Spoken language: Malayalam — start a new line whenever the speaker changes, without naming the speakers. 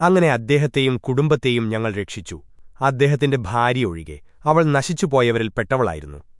അങ്ങനെ അദ്ദേഹത്തെയും കുടുംബത്തെയും ഞങ്ങൾ രക്ഷിച്ചു. അദ്ദേഹത്തിന്റെ ഭാര്യ ഒഴികെ അവൾ നശിച്ചുപോയവരിൽ പെട്ടവളായിരുന്നു.